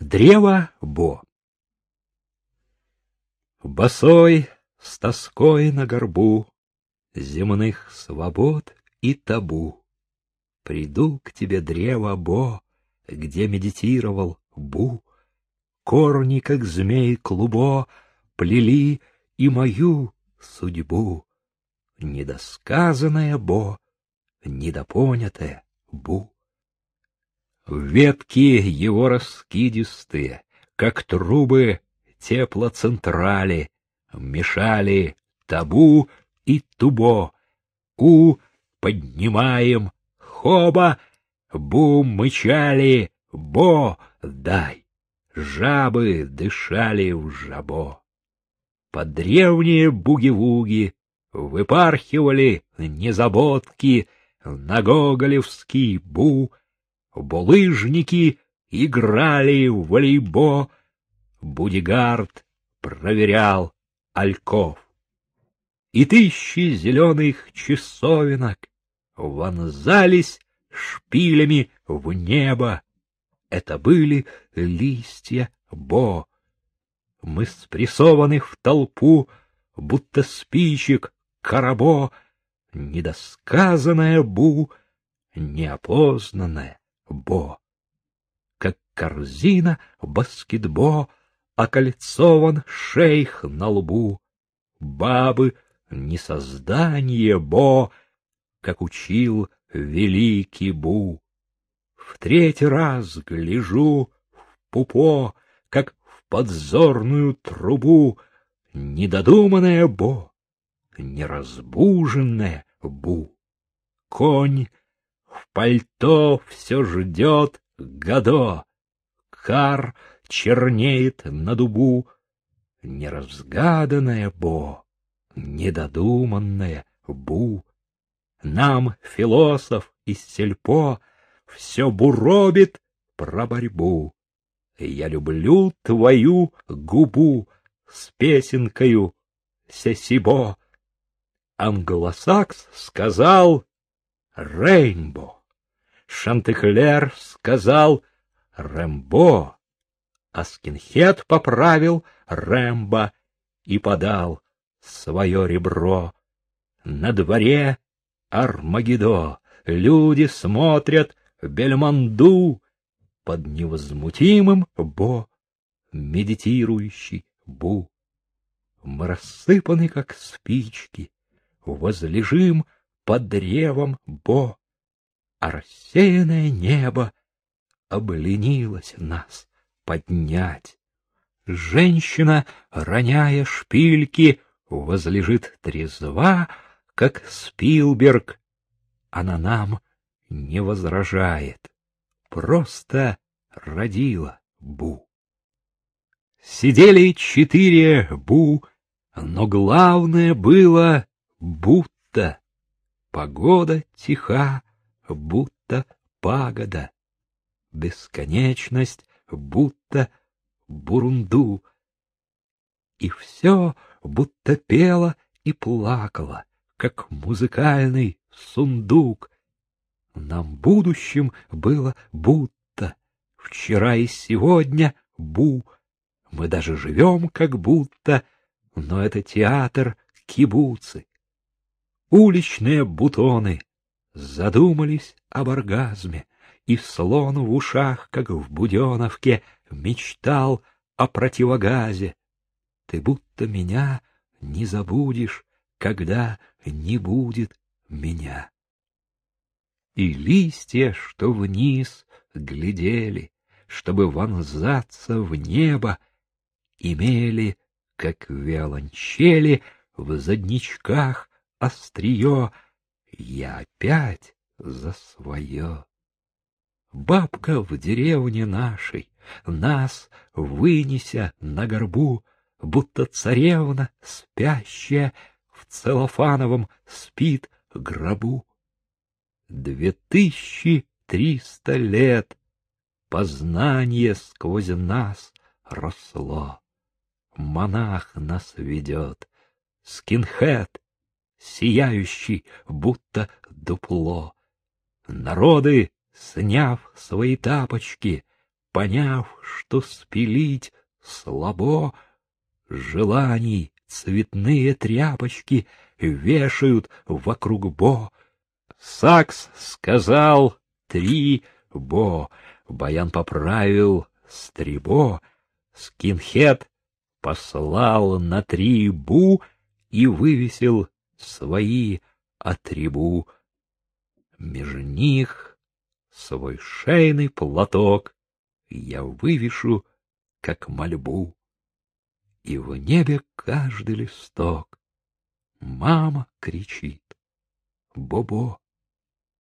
Древо Бо Босой, с тоской на горбу, Земных свобод и табу, Приду к тебе, древо Бо, Где медитировал Бу, Корни, как змей клубо, Плели и мою судьбу. Недосказанное Бо, недопонятое Бу. Ветки его раскидистые, как трубы теплоцентрали, мешали табу и тубо. У поднимаем, хоба, бум мычали, бо дай. Жабы дышали в жабо. Под древние буги-вуги выпархивали незаботки на гоголевский бу, булыжники играли в волейбо, Будигард проверял альков. И тысячи зеленых часовинок вонзались шпилями в небо. Это были листья Бо. Мы спрессованы в толпу, будто спичек, карабо, недосказанное Бу, неопознанное Бо. Как корзина баскетбо окольцован шейх на лбу. Бабы не создание Бо, как учил великий Бу. В третий раз гляжу в пупо, как в подзорную трубу, недодуманное Бо, неразбуженное Бу. Конь в пальто все ждет Годо, кар чернеет на дубу, неразгаданное Бо, недодуманное Бу. Нам, философ из сельпо, все буробит про борьбу. Я люблю твою губу с песенкою сесибо. Англосакс сказал Рейнбо. Шантехлер сказал Рэмбо, а скинхед поправил Рэмбо и подал свое ребро. На дворе Армагедо, люди смотрят Бельмонду под невозмутимым Бо, медитирующий Бу. Мы рассыпаны, как спички, возлежим под древом Бо, а рассеянное небо обленилось нас поднять. Женщина, роняя шпильки, возлежит трезва, как Спилберг. Она нам не возражает, просто родила Бу. Сидели четыре Бу, но главное было будто. Погода тиха, будто пагода. Бесконечность, будто бурунду. И все будто пело и плакало, как музыкальный сундук. Нам будущим было будто, вчера и сегодня бу. Мы даже живем как будто, но это театр кибуцы. Уличные бутоны задумались об оргазме, и слон в ушах, как в Буденовке, мечтал о противогазе. Ты будто меня не забудешь, когда не будет меня. И листья, что вниз глядели, чтобы вонзаться в небо, имели, как виолончели, в задничках острие, я опять за свое. Бабка в деревне нашей, нас, вынеся на горбу, будто царевна спящая в целлофановом спит гробу. Две тысячи триста лет познание сквозь нас росло. Монах нас ведет, скинхед, сияющий, будто дупло. Народы, сняв свои тапочки, поняв, что спилить слабо, желаний цветные тряпочки вешают вокруг бо. Сакс сказал три бо, Баян поправил стрибо, скинхед послал на три бу и вывесил свои атрибу. Меж них свой шейный платок я вывешу, как мольбу. И в небе каждый листок мама кричит. Бобо,